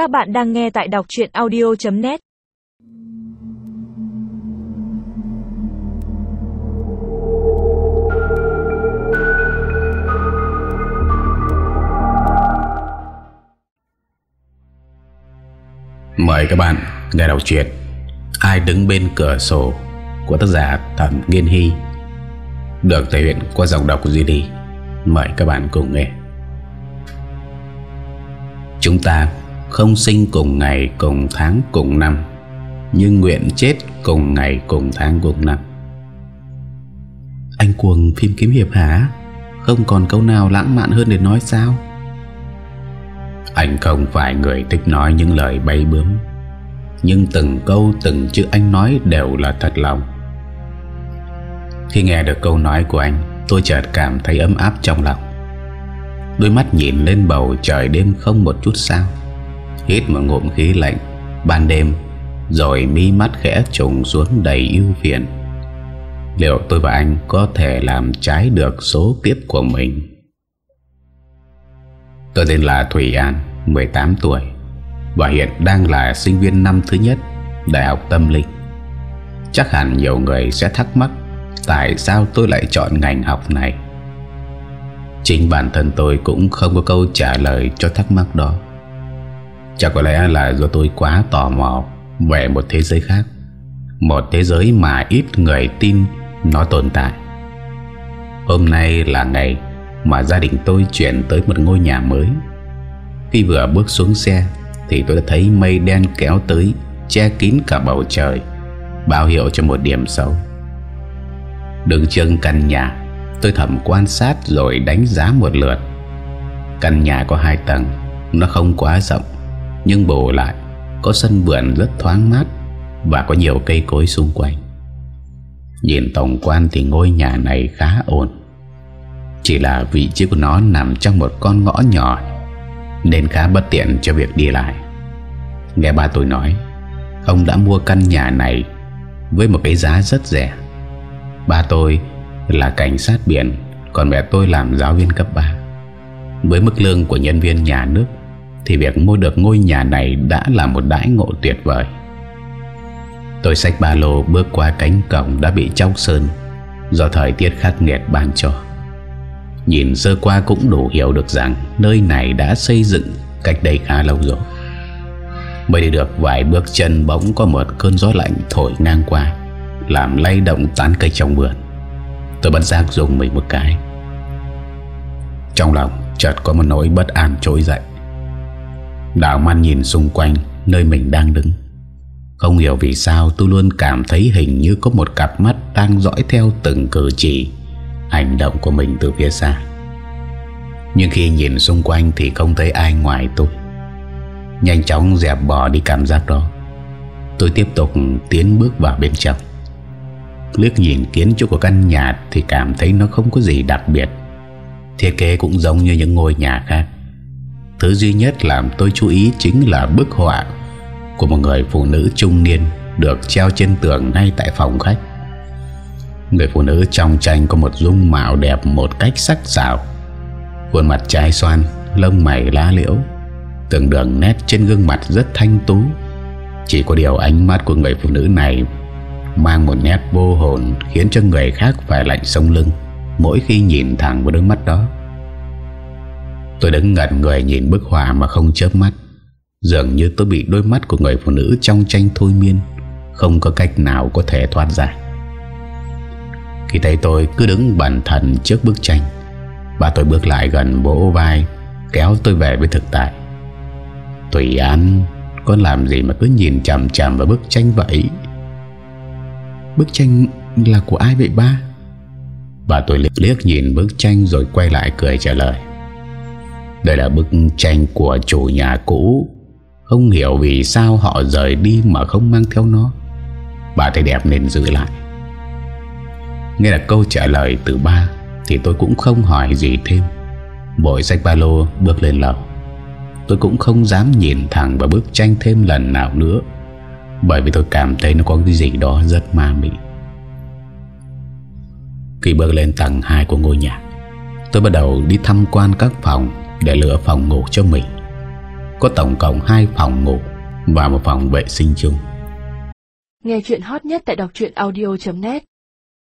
Các bạn đang nghe tại đọc chuyện audio.net Mời các bạn nghe đọc truyện Ai đứng bên cửa sổ của tác giả Thẩm Nghiên Hy được thể hiện qua giọng đọc của Duy Mời các bạn cùng nghe. Chúng ta không sinh cùng ngày cùng tháng cùng năm, Nhưng nguyện chết cùng ngày cùng tháng cùng năm Anh cuồng phim kiếm hiệp hả? Không còn câu nào lãng mạn hơn để nói sao? Anh không phải người thích nói những lời bay bướm, Nhưng từng câu từng chữ anh nói đều là thật lòng Khi nghe được câu nói của anh, Tôi chợt cảm thấy ấm áp trong lòng Đôi mắt nhìn lên bầu trời đêm không một chút sao Hít một ngụm khí lạnh. Ban đêm, Rồi mi mắt khẽ trùng xuống đầy ưu phiền. Liệu tôi và anh có thể làm trái được số kiếp của mình? Tôi tên là Thủy An 18 tuổi, Và hiện đang là sinh viên năm thứ nhất Đại học Tâm Linh. Chắc hẳn nhiều người sẽ thắc mắc Tại sao tôi lại chọn ngành học này. Chính bản thân tôi cũng không có câu trả lời cho thắc mắc đó. Chắc có lẽ là do tôi quá tò mò Về một thế giới khác. Một thế giới mà ít người tin nó tồn tại. Hôm nay là ngày mà gia đình tôi chuyển tới một ngôi nhà mới. Khi vừa bước xuống xe Thì tôi đã thấy mây đen kéo tới, Che kín cả bầu trời, Báo hiệu cho một điểm xấu. Đứng chân căn nhà, Tôi thẩm quan sát rồi đánh giá một lượt. Căn nhà có hai tầng, Nó không quá rộng. Nhưng bù lại, Có sân vườn rất thoáng mát Và có nhiều cây cối xung quanh. Nhìn tổng quan thì ngôi nhà này khá ổn. Chỉ là vị trí của nó nằm trong một con ngõ nhỏ, Nên khá bất tiện cho việc đi lại. Nghe ba tôi nói, Ông đã mua căn nhà này Với một cái giá rất rẻ. Ba tôi là cảnh sát biển, Còn mẹ tôi làm giáo viên cấp 3 Với mức lương của nhân viên nhà nước thì việc mua được ngôi nhà này đã là một đãi ngộ tuyệt vời. Tôi xách ba lô bước qua cánh cổng đã bị chóc sơn, Do thời tiết khắc nghiệt ban cho. Nhìn sơ qua cũng đủ hiểu được rằng Nơi này đã xây dựng cách đây khá lâu rồi. Mới đi được vài bước chân bỗng có một cơn gió lạnh thổi ngang qua, Làm lay động tán cây trong vườn. Tôi bất giác dùng mình một cái. Trong lòng chợt có một nỗi bất an trỗi dậy. Đào mắt nhìn xung quanh, Nơi mình đang đứng. Không hiểu vì sao tôi luôn cảm thấy hình như có một cặp mắt đang dõi theo từng cử chỉ, Hành động của mình từ phía xa. Nhưng khi nhìn xung quanh thì không thấy ai ngoài tôi. Nhanh chóng dẹp bỏ đi cảm giác đó. Tôi tiếp tục tiến bước vào bên trong. Liếc nhìn kiến trúc của căn nhà Thì cảm thấy nó không có gì đặc biệt. Thiết kế cũng giống như những ngôi nhà khác. Thứ duy nhất làm tôi chú ý Chính là bức họa Của một người phụ nữ trung niên Được treo trên tường ngay tại phòng khách. Người phụ nữ trong tranh Có một dung mạo đẹp một cách sắc sảo. Khuôn mặt trái xoan, Lông mày lá liễu Từng đường nét trên gương mặt rất thanh tú. Chỉ có điều ánh mắt của người phụ nữ này Mang một nét vô hồn Khiến cho người khác phải lạnh sông lưng Mỗi khi nhìn thẳng vào đôi mắt đó. Tôi đứng ngẩn người nhìn bức họa mà không chớp mắt. Dường như tôi bị đôi mắt của người phụ nữ trong tranh thôi miên Không có cách nào có thể thoát ra. Khi thấy tôi cứ đứng bẩn thần trước bức tranh Và tôi bước lại gần vỗ vai Kéo tôi về với thực tại. Tùy An Con làm gì mà cứ nhìn chằm chằm vào bức tranh vậy? Bức tranh là của ai vậy ba? Bà tôi liếc, liếc nhìn bức tranh Rồi quay lại cười trả lời. Đây là bức tranh của chủ nhà cũ. Không hiểu vì sao họ rời đi Mà không mang theo nó. Bà thấy đẹp nên giữ lại. Nghe là câu trả lời từ ba, Thì tôi cũng không hỏi gì thêm. Bội sách ba lô bước lên lầu. Tôi cũng không dám nhìn thẳng vào bức tranh thêm lần nào nữa, Bởi vì tôi cảm thấy nó có cái gì đó rất ma mị. Khi bước lên tầng 2 của ngôi nhà, Tôi bắt đầu đi tham quan các phòng. Để lựa phòng ngủ cho mình có tổng cộng 2 phòng ngủ và một phòng vệ sinh chung. Nghe chuyện hot nhất tại đọc audio.net